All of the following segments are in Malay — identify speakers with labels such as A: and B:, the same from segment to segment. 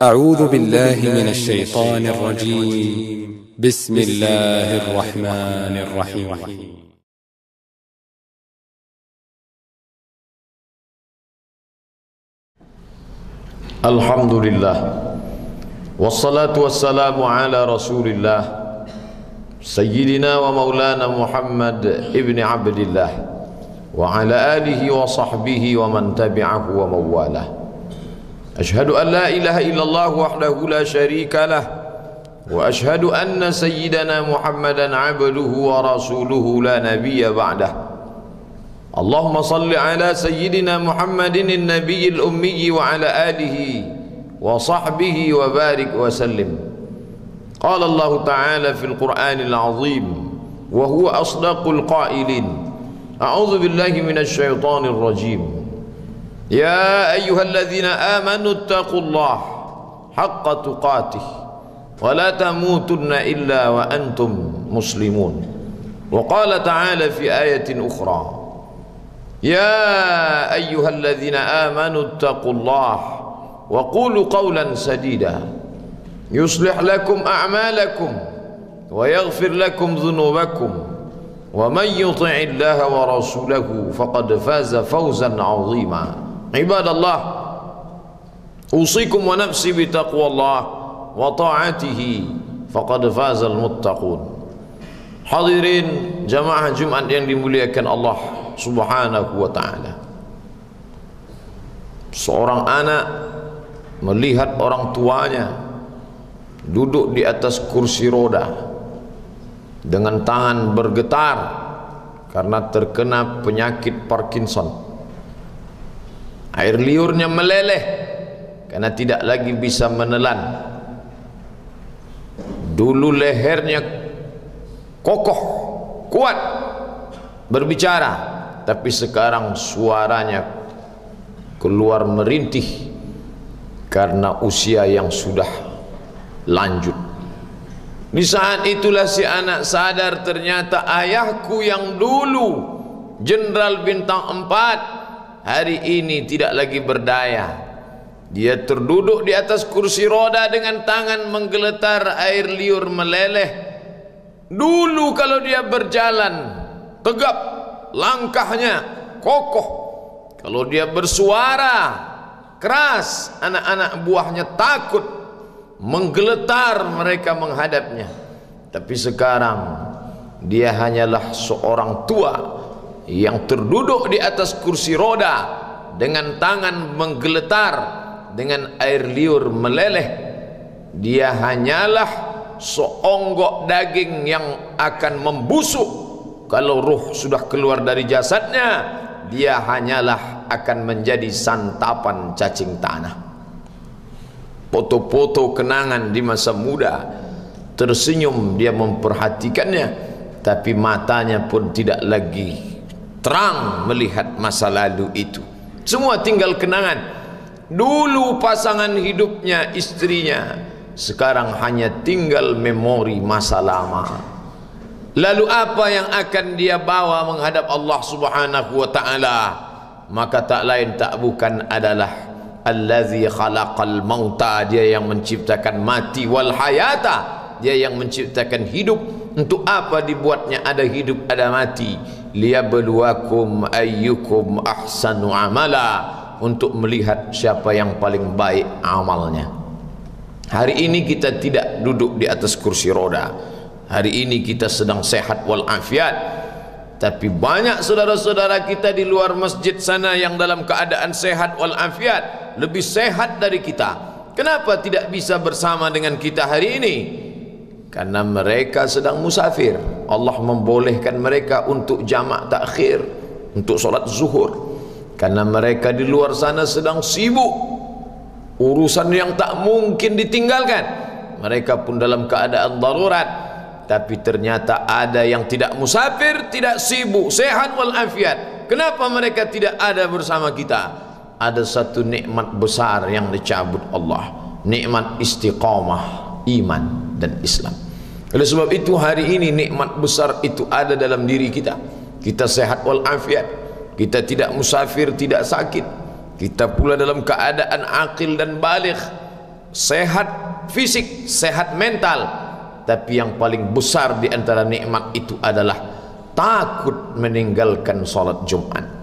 A: أعوذ بالله من الشيطان الرجيم. بسم الله الرحمن الرحيم.
B: الحمد لله والصلاة والسلام على رسول الله سيدنا ومولانا محمد ابن عبد الله. وعلى آله وصحبه ومن تبعه ومن والاه أشهد أن لا إله إلا الله وحده لا شريك له وأشهد أن سيدنا محمدا عبده ورسوله لا نبي بعده. اللهم صل على سيدنا محمد النبي الأمي وعلى آله وصحبه وبارك وسلم. قال الله تعالى في القرآن العظيم وهو أصدق القائلين أعوذ بالله من الشيطان الرجيم. يا أيها الذين آمنوا اتقوا الله حق تقاته ولا تموتن إلا وأنتم مسلمون. وقال تعالى في آية أخرى يا أيها الذين آمنوا اتقوا الله وقولوا قولا سديدا يصلح لكم أعمالكم ويغفر لكم ذنوبكم ومن يطع الله ورسوله فقد فاز فوزا عظيما. ibadallah. Usikum wa nafsi bitaqwallah wa ta'atihi faqad fazal muttaqun hadirin jamaah jumat yang dimuliakan Allah subhanahu wa ta'ala. Seorang anak melihat orang tuanya duduk di atas kursi roda dengan tangan bergetar karena terkena penyakit Parkinson air liurnya meleleh karena tidak lagi bisa menelan. Dulu lehernya kokoh kuat berbicara tapi sekarang suaranya keluar merintih karena usia yang sudah lanjut. Di saat itulah si anak sadar ternyata ayahku yang dulu jenderal bintang empat hari ini tidak lagi berdaya. Dia terduduk di atas kursi roda dengan tangan menggeletar air liur meleleh. Dulu kalau dia berjalan tegap langkahnya kokoh. Kalau dia bersuara keras anak-anak buahnya takut menggeletar mereka menghadapnya. Tapi sekarang dia hanyalah seorang tua yang terduduk di atas kursi roda dengan tangan menggeletar dengan air liur meleleh dia hanyalah seonggok daging yang akan membusuk. Kalau ruh sudah keluar dari jasadnya dia hanyalah akan menjadi santapan cacing tanah. Foto-foto kenangan di masa muda tersenyum dia memperhatikannya tapi matanya pun tidak lagi terang melihat masa lalu itu. Semua tinggal kenangan. Dulu pasangan hidupnya istrinya sekarang hanya tinggal memori masa lama. Lalu apa yang akan dia bawa menghadap Allah Subhanahu wa taala? Maka tak lain tak bukan adalah allazi khalaqal mauta. Dia yang menciptakan mati wal hayata. Dia yang menciptakan hidup. Untuk apa dibuatnya ada hidup ada mati liyabluwakum ayyukum ahsanu amala. Untuk melihat siapa yang paling baik amalnya. Hari ini kita tidak duduk di atas kursi roda. Hari ini kita sedang sehat walafiat. Tapi banyak saudara-saudara kita di luar masjid sana yang dalam keadaan sehat walafiat lebih sehat dari kita. Kenapa tidak bisa bersama dengan kita hari ini karena mereka sedang musafir. Allah membolehkan mereka untuk jamak takhir untuk solat zuhur. Karena mereka di luar sana sedang sibuk. Urusan yang tak mungkin ditinggalkan. Mereka pun dalam keadaan darurat. Tapi ternyata ada yang tidak musafir tidak sibuk sehat walafiat. Kenapa mereka tidak ada bersama kita? Ada satu nikmat besar yang dicabut Allah. Nikmat istiqamah iman dan Islam. Oleh sebab itu hari ini nikmat besar itu ada dalam diri kita. Kita sehat walafiat. Kita tidak musafir tidak sakit. Kita pula dalam keadaan akil dan balik sehat fisik sehat mental. Tapi yang paling besar di antara nikmat itu adalah takut meninggalkan solat Jumat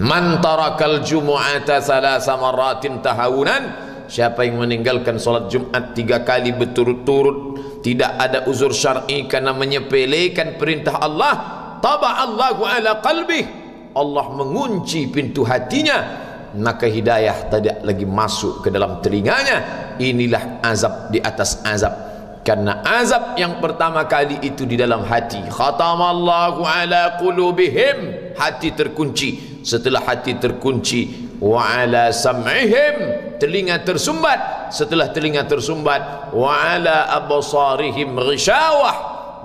B: man tarakal jumu'ata salasa maratin tahawunan siapa yang meninggalkan solat Jumat tiga kali berturut-turut tidak ada uzur syar'i karena menyepelekan perintah Allah taba Allahu ala qalbih Allah mengunci pintu hatinya maka hidayah tidak lagi masuk ke dalam telinganya. Inilah azab di atas azab. Karena azab yang pertama kali itu di dalam hati. Khatamallahu ala qulubihim. Hati terkunci. Setelah hati terkunci wa ala sam'ihim telinga tersumbat. Setelah telinga tersumbat wa ala absarihim ghishawah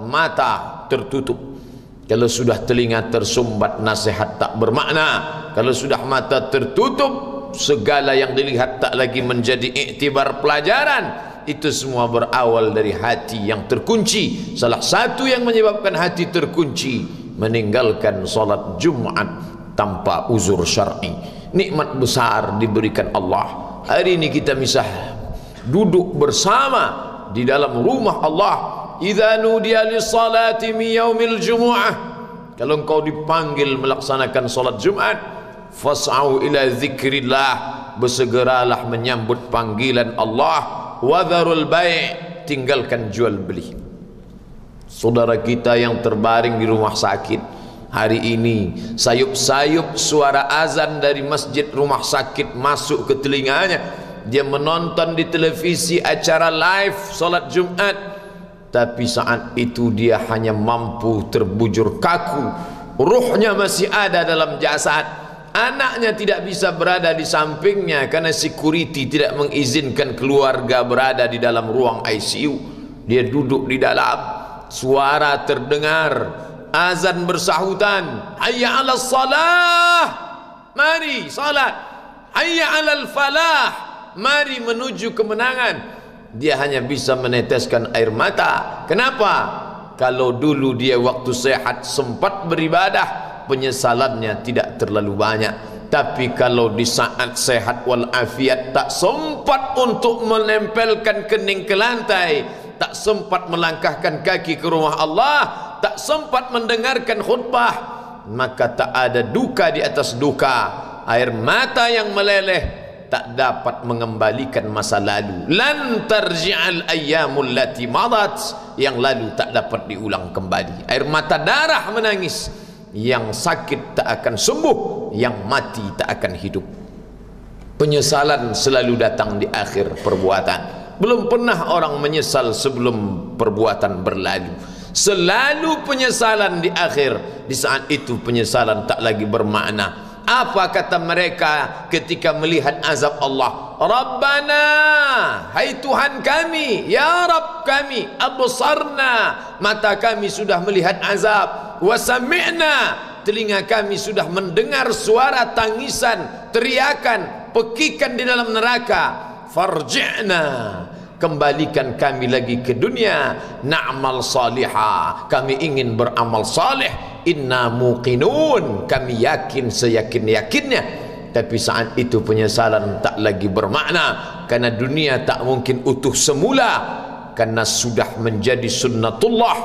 B: mata tertutup. Kalau sudah telinga tersumbat nasihat tak bermakna. Kalau sudah mata tertutup segala yang dilihat tak lagi menjadi iktibar pelajaran. Itu semua berawal dari hati yang terkunci. Salah satu yang menyebabkan hati terkunci meninggalkan solat Jumat tanpa uzur syar'i. Nikmat besar diberikan Allah hari ini kita misah. Duduk bersama di dalam rumah Allah. Idza nudiya lis-salati min yaumil jumu'ah. Kalau engkau dipanggil melaksanakan salat Jumat fas'au ila zikrillah. Bersegeralah menyambut panggilan Allah. Wadharul bai' tinggalkan jual beli. Saudara kita yang terbaring di rumah sakit hari ini sayup-sayup suara azan dari masjid rumah sakit masuk ke telinganya. Dia menonton di televisi acara live salat Jumat. Tapi saat itu dia hanya mampu terbujur kaku. Ruhnya masih ada dalam jasad. Anaknya tidak bisa berada di sampingnya karena security tidak mengizinkan keluarga berada di dalam ruang ICU dia duduk di dalam. Suara terdengar azan bersahutan. Hayya ala salah. Mari salat. Hayya ala falah. Mari menuju kemenangan. Dia hanya bisa meneteskan air mata. Kenapa? Kalau dulu dia waktu sehat sempat beribadah penyesalannya tidak terlalu banyak. Tapi kalau di saat sehat walafiat tak sempat untuk menempelkan kening ke lantai tak sempat melangkahkan kaki ke rumah Allah tak sempat mendengarkan khutbah maka tak ada duka di atas duka. Air mata yang meleleh tak dapat mengembalikan masa lalu. Lan tarji'al ayyamul lati madat yang lalu tak dapat diulang kembali. Air mata darah menangis yang sakit tak akan sembuh yang mati tak akan hidup. Penyesalan selalu datang di akhir perbuatan. Belum pernah orang menyesal sebelum perbuatan berlalu selalu penyesalan di akhir. Di saat itu penyesalan tak lagi bermakna. Apa kata mereka ketika melihat azab Allah? Rabbana hai Tuhan kami ya Rabb kami absarna. Mata kami sudah melihat azab. Wasami'na. Telinga kami sudah mendengar suara tangisan teriakan pekikan di dalam neraka. Farji'na kembalikan kami lagi ke dunia. Na'mal salihah. Kami ingin beramal salih. Inna muqinun. Kami yakin seyakin-yakinnya tapi saat itu penyesalan tak lagi bermakna. Karena dunia tak mungkin utuh semula. Karena sudah menjadi sunnatullah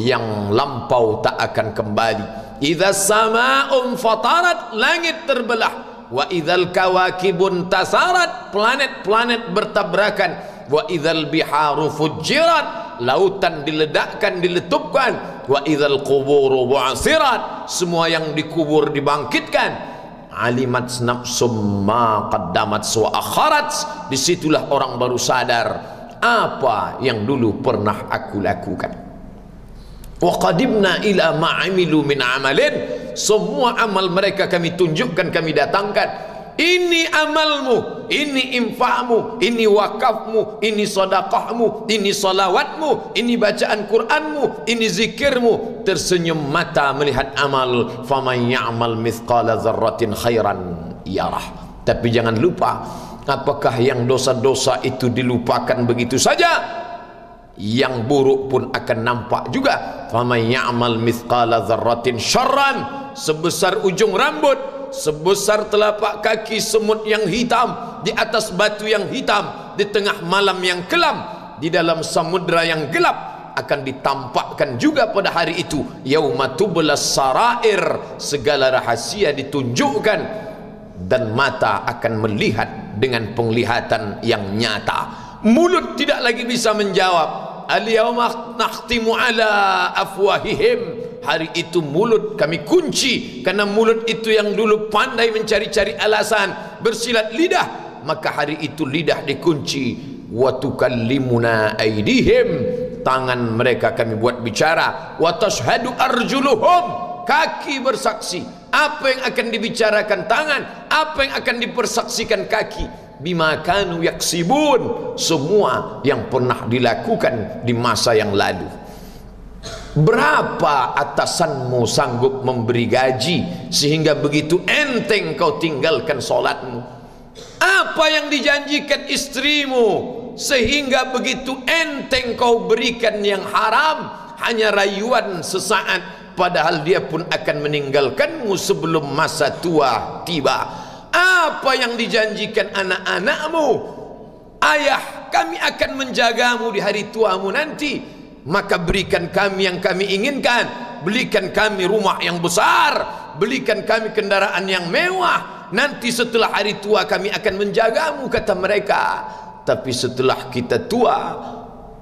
B: yang lampau tak akan kembali. Idza sama'un fatarat langit terbelah. Wa idzal kawakibun tasarat planet-planet bertabrakan wa idzal biharu fujirat lautan diledakkan diletupkan. Wa idzal quburu bu'sirat semua yang dikubur dibangkitkan. Alimat nafsum ma qaddamat wa akharat disitulah orang baru sadar apa yang dulu pernah aku lakukan. Wa qadimna ila ma amilu min amalin semua amal mereka kami tunjukkan kami datangkan ini amalmu, ini infakmu, ini wakafmu, ini sedekahmu, ini salawatmu, ini bacaan Quranmu, ini zikirmu. Tersenyum mata melihat amal. Faman ya'mal mithqala dzarratin khairan yarah. Tapi jangan lupa, apakah yang dosa-dosa itu dilupakan begitu saja? Yang buruk pun akan nampak juga. Faman ya'mal mithqala dzarratin syarran sebesar ujung rambut sebesar telapak kaki semut yang hitam di atas batu yang hitam di tengah malam yang kelam di dalam samudra yang gelap akan ditampakkan juga pada hari itu. Yaumatublas sarair segala rahasia ditunjukkan dan mata akan melihat dengan penglihatan yang nyata. Mulut tidak lagi bisa menjawab al-yawma nakhtimu ala afwahihim. Hari itu mulut kami kunci karena mulut itu yang dulu pandai mencari-cari alasan bersilat lidah maka hari itu lidah dikunci. Wa tukallimuna aydihim. Tangan mereka kami buat bicara. Wa tashhadu arjuluhum. Kaki bersaksi. Apa yang akan dibicarakan tangan? Apa yang akan dipersaksikan kaki bima kanu yaksibun semua yang pernah dilakukan di masa yang lalu Berapa atasanmu sanggup memberi gaji sehingga begitu enteng kau tinggalkan solatmu? Apa yang dijanjikan istrimu sehingga begitu enteng kau berikan yang haram hanya rayuan sesaat padahal dia pun akan meninggalkanmu sebelum masa tua tiba. Apa yang dijanjikan anak-anakmu? Ayah, kami akan menjagamu di hari tuamu nanti. Maka berikan kami yang kami inginkan. Belikan kami rumah yang besar. Belikan kami kendaraan yang mewah. Nanti setelah hari tua kami akan menjagamu kata mereka. Tapi setelah kita tua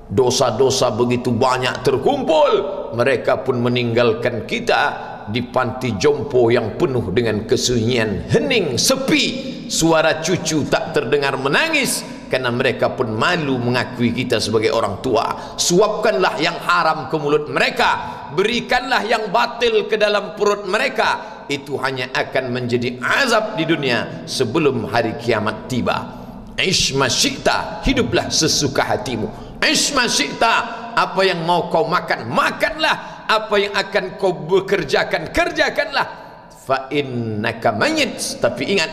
B: dosa-dosa begitu banyak terkumpul mereka pun meninggalkan kita di panti jompo yang penuh dengan kesunyian hening sepi. Suara cucu tak terdengar menangis karena mereka pun malu mengakui kita sebagai orang tua. Suapkanlah yang haram ke mulut mereka. Berikanlah yang batil ke dalam perut mereka. Itu hanya akan menjadi azab di dunia sebelum hari kiamat tiba. Ish masyikta hiduplah sesuka hatimu. Ish masyikta apa yang mau kau makan makanlah apa yang akan kau bekerjakan kerjakanlah. Fa innaka mayit tapi ingat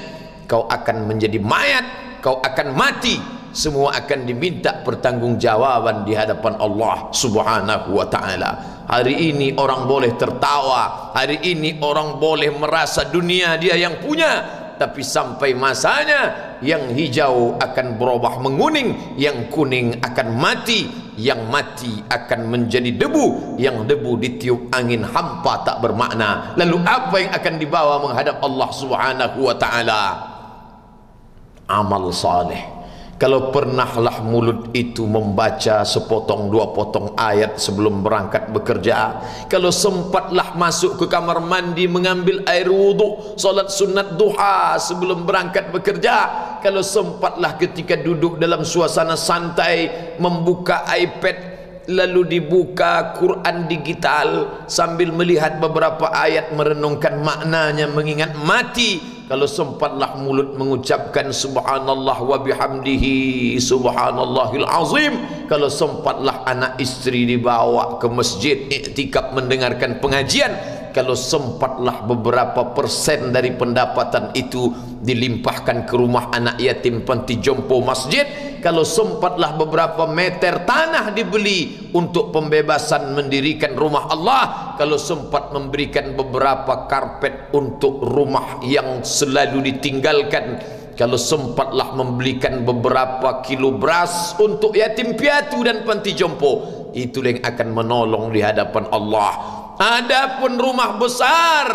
B: kau akan menjadi mayat kau akan mati. Semua akan diminta pertanggungjawaban di hadapan Allah Subhanahu wa taala. Hari ini orang boleh tertawa, hari ini orang boleh merasa dunia dia yang punya, tapi sampai masanya yang hijau akan berubah menguning, yang kuning akan mati, yang mati akan menjadi debu, yang debu ditiup angin hampa tak bermakna. Lalu apa yang akan dibawa menghadap Allah Subhanahu wa taala? amal saleh kalau pernahlah mulut itu membaca sepotong dua potong ayat sebelum berangkat bekerja. Kalau sempatlah masuk ke kamar mandi mengambil air wudhu solat sunat duha sebelum berangkat bekerja. Kalau sempatlah ketika duduk dalam suasana santai membuka iPad lalu dibuka Quran digital sambil melihat beberapa ayat merenungkan maknanya mengingat mati kalau sempatlah mulut mengucapkan subhanallah wa bihamdihi subhanallahil azim. Kalau sempatlah anak istri dibawa ke masjid iktikaf mendengarkan pengajian. Kalau sempatlah beberapa persen dari pendapatan itu dilimpahkan ke rumah anak yatim panti jompo masjid. Kalau sempatlah beberapa meter tanah dibeli untuk pembebasan mendirikan rumah Allah kalau sempat memberikan beberapa karpet untuk rumah yang selalu ditinggalkan kalau sempatlah membelikan beberapa kilo beras untuk yatim piatu dan panti jompo itu yang akan menolong di hadapan Allah. Adapun rumah besar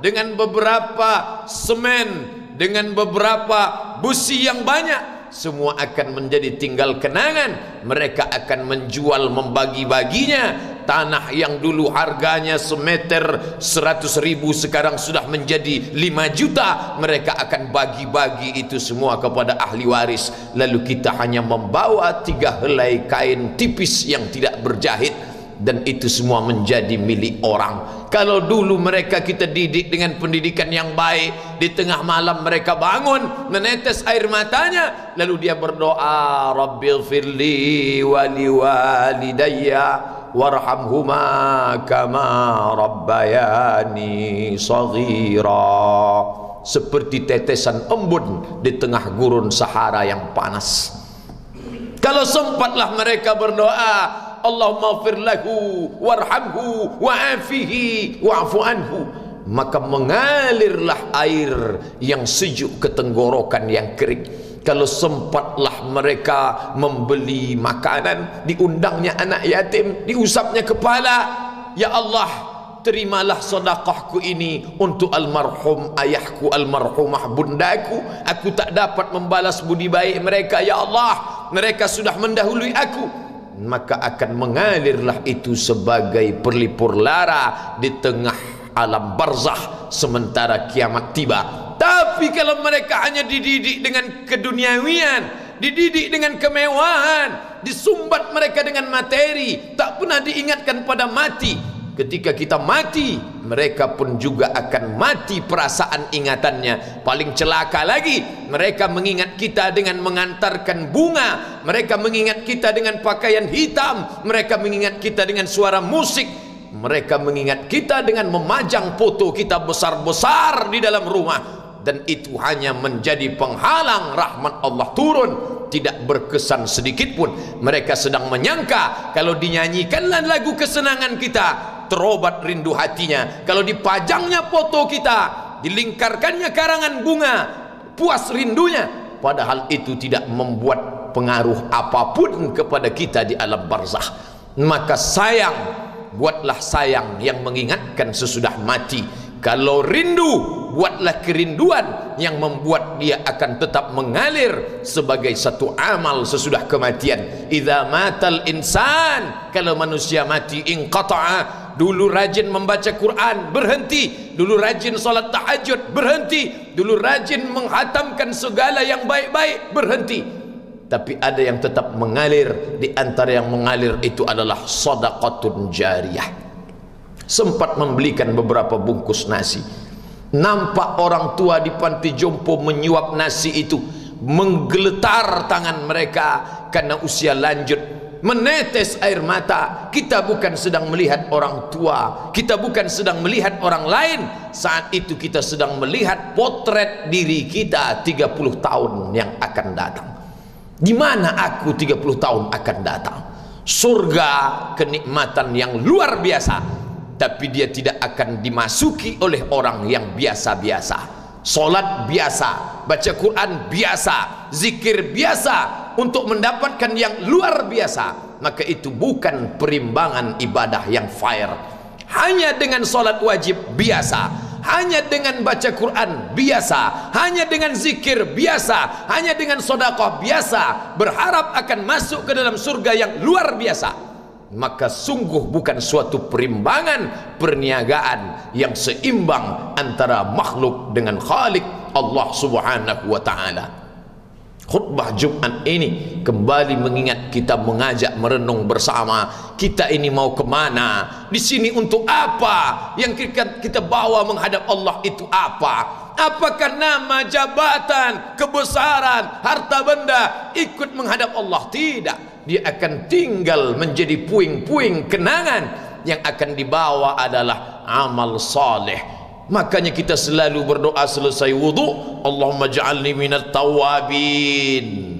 B: dengan beberapa semen, dengan beberapa busi yang banyak, semua akan menjadi tinggal kenangan. Mereka akan menjual membagi-baginya. Tanah yang dulu harganya semeter seratus ribu sekarang sudah menjadi lima juta. Mereka akan bagi-bagi itu semua kepada ahli waris. Lalu kita hanya membawa tiga helai kain tipis yang tidak berjahit. Dan itu semua menjadi milik orang kalau dulu mereka kita didik dengan pendidikan yang baik di tengah malam mereka bangun menetes air matanya lalu dia berdoa rabbil firli wali walidayya warhamhuma kama rabbayani saghira. Seperti tetesan embun di tengah gurun Sahara yang panas. Kalau sempatlah mereka berdoa Allahumma fir lahu warhamhu wa'afihi wa'fu anhu. Maka mengalirlah air yang sejuk ke tenggorokan yang kering. Kalau sempatlah mereka membeli makanan diundangnya anak yatim diusapnya kepala ya Allah terimalah sedekahku ini untuk almarhum ayahku almarhumah bundaku. Aku tak dapat membalas budi baik mereka ya Allah. Mereka sudah mendahului aku maka akan mengalirlah itu sebagai perlipur lara di tengah alam barzah sementara kiamat tiba tapi kalau mereka hanya dididik dengan keduniawian, dididik dengan kemewahan, disumbat mereka dengan materi, tak pernah diingatkan pada mati. Ketika kita mati, mereka pun juga akan mati perasaan ingatannya. Paling celaka lagi, mereka mengingat kita dengan mengantarkan bunga, mereka mengingat kita dengan pakaian hitam, mereka mengingat kita dengan suara musik, mereka mengingat kita dengan memajang foto kita besar-besar di dalam rumah. Dan itu hanya menjadi penghalang rahmat Allah turun. Tidak berkesan sedikit pun. Mereka sedang menyangka kalau dinyanyikanlah lagu kesenangan kita terobat rindu hatinya. Kalau dipajangnya foto kita dilingkarkannya karangan bunga puas rindunya. Padahal itu tidak membuat pengaruh apapun kepada kita di alam barzah. Maka sayang buatlah sayang yang mengingatkan sesudah mati. Kalau rindu buatlah kerinduan yang membuat dia akan tetap mengalir sebagai satu amal sesudah kematian. Idza matal insan kalau manusia mati inqata'a dulu rajin membaca Quran berhenti. Dulu rajin solat tahajud berhenti. Dulu rajin menghatamkan segala yang baik-baik berhenti. Tapi ada yang tetap mengalir. Di antara yang mengalir itu adalah sadaqatun jariyah. Sempat membelikan beberapa bungkus nasi. Nampak orang tua di panti jompo menyuap nasi itu menggeletar tangan mereka karena usia lanjut menetes air mata. Kita bukan sedang melihat orang tua. Kita bukan sedang melihat orang lain. Saat itu kita sedang melihat potret diri kita 30 tahun yang akan datang. Di mana aku 30 tahun akan datang? Surga kenikmatan yang luar biasa. Tapi dia tidak akan dimasuki oleh orang yang biasa-biasa. Solat biasa baca Quran biasa zikir biasa untuk mendapatkan yang luar biasa maka itu bukan perimbangan ibadah yang fire hanya dengan solat wajib biasa hanya dengan baca Quran biasa hanya dengan zikir biasa hanya dengan sodakoh biasa berharap akan masuk ke dalam surga yang luar biasa. Maka sungguh bukan suatu perimbangan perniagaan yang seimbang antara makhluk dengan khalik Allah subhanahu wa ta'ala khutbah Jumat ini. Kembali mengingat kita mengajak merenung bersama. Kita ini mau kemana di sini untuk apa? Yang kita bawa menghadap Allah itu apa? Apakah nama jabatan kebesaran harta benda ikut menghadap Allah? Tidak. Dia akan tinggal menjadi puing-puing kenangan. Yang akan dibawa adalah amal saleh makanya kita selalu berdoa selesai wudu Allahumma ja'alni minat tawabin.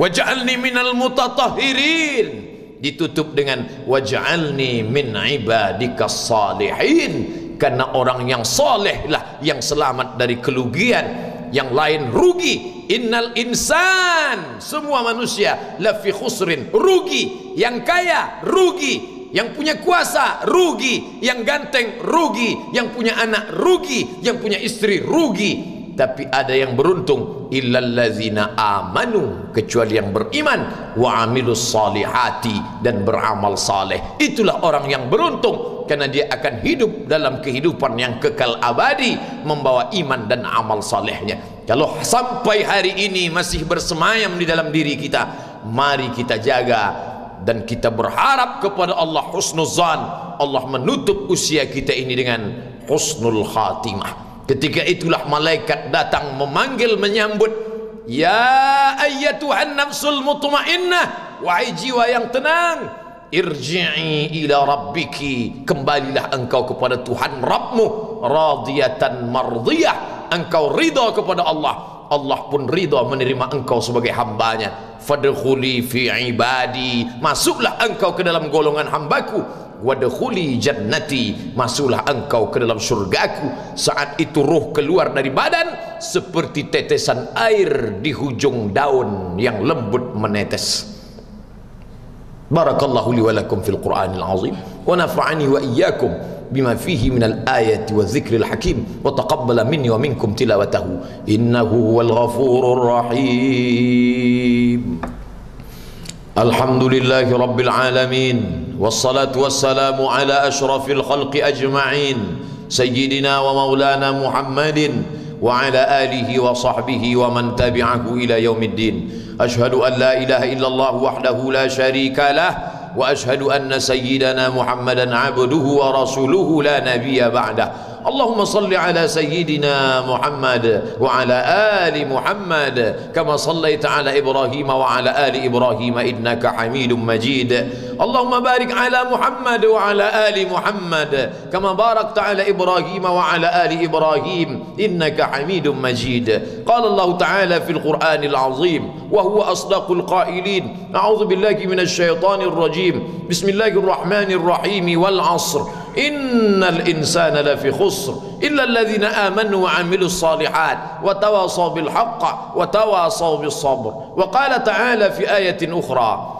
B: Waj'alni minal mutatahhirin. Ditutup dengan waj'alni min ibadika salihin. Karena orang yang soleh lah yang selamat dari kelugian yang lain rugi. Innal insan semua manusia lafi khusrin rugi. Yang kaya rugi yang punya kuasa rugi yang ganteng rugi yang punya anak rugi yang punya istri rugi. Tapi ada yang beruntung illallazina amanu kecuali yang beriman wa amilus salihati dan beramal saleh. Itulah orang yang beruntung karena dia akan hidup dalam kehidupan yang kekal abadi membawa iman dan amal salehnya. Kalau sampai hari ini masih bersemayam di dalam diri kita mari kita jaga dan kita berharap kepada Allah husnuzan. Allah menutup usia kita ini dengan husnul khatimah. Ketika itulah malaikat datang memanggil menyambut ya ayyatuhan nafsul mutmainnah wahai jiwa yang tenang irji'i ila rabbiki. Kembalilah engkau kepada Tuhan Rabbmu radiyatan mardiyah. Engkau ridha kepada Allah Allah pun ridha menerima engkau sebagai hambanya. Fadkhuli fi ibadi. Masuklah engkau ke dalam golongan hambaku. Wadkhuli jannati. Masuklah engkau ke dalam syurgaku. Saat itu ruh keluar dari badan seperti tetesan air di hujung daun yang lembut menetes. Barakallahu li wa lakum fil qur'anil azim. Wa nafa'ani wa iyyakum بما فيه من الآية والذكر الحكيم وتقبل مني ومنكم تلاوته. إنه هو الغفور الرحيم. الحمد لله رب العالمين والصلاة والسلام على أشرف الخلق أجمعين سيدنا ومولانا محمد وعلى آله وصحبه ومن تبعه إلى يوم الدين. أشهد أن لا إله إلا الله وحده لا شريك له وأشهد أن سيدنا محمدا عبده ورسوله لا نبي بعده. اللهم صل على سيدنا محمد وعلى آل محمد كما صليت على إبراهيم وعلى آل إبراهيم إنك حميد مجيد. اللهم بارك على محمد وعلى آل محمد كما باركت على إبراهيم وعلى آل إبراهيم إنك حميد مجيد. قال الله تعالى في القرآن العظيم وهو أصدق القائلين أعوذ بالله من الشيطان الرجيم بسم الله الرحمن الرحيم والعصر. إن الإنسان لفي خسر إلا الذين آمنوا وعملوا الصالحات وتواصوا بالحق وتواصوا بالصبر. وقال تعالى في آية أخرى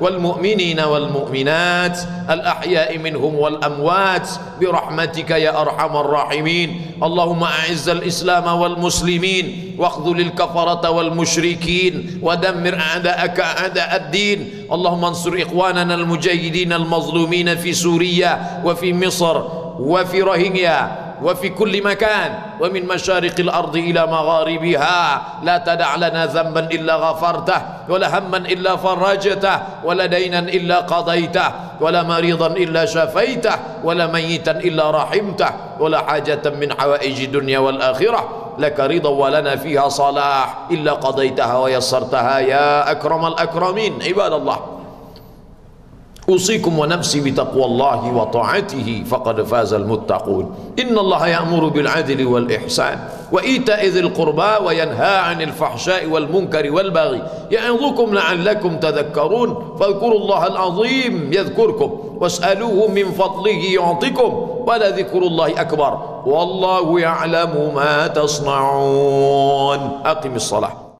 B: والمؤمنين والمؤمنات الأحياء منهم والأموات برحمتك يا أرحم الراحمين. اللهم أعز الإسلام والمسلمين واخذل الكفرة والمشركين ودمر أعداءك أعداء الدين. اللهم انصر إخواننا المجاهدين المظلومين في سوريا وفي مصر وفي رهينيا وفي كل مكان ومن مشارق الأرض إلى مغاربها. لا تدع لنا ذنبا إلا غفرته ولا هما إلا فرجته ولا دينا إلا قضيته ولا مريضا إلا شفيته ولا ميتا إلا رحمته ولا حاجة من حوائج الدنيا والآخرة. لك رضا ولنا فيها صلاح. إلا قضيتها ويسرتها يا أكرم الأكرمين. عباد الله أوصيكم ونفسي بتقوى الله وطاعته فقد فاز المتقون. إن الله يأمر بالعدل والإحسان وإيتاء ذي القربى وينهى عن الفحشاء والمنكر والبغي. يعظكم لعلكم تذكرون فاذكروا الله العظيم يذكركم واسألوه من فضله يعطكم ولذكر الله أكبر. والله يعلم ما تصنعون. أقم الصلاة.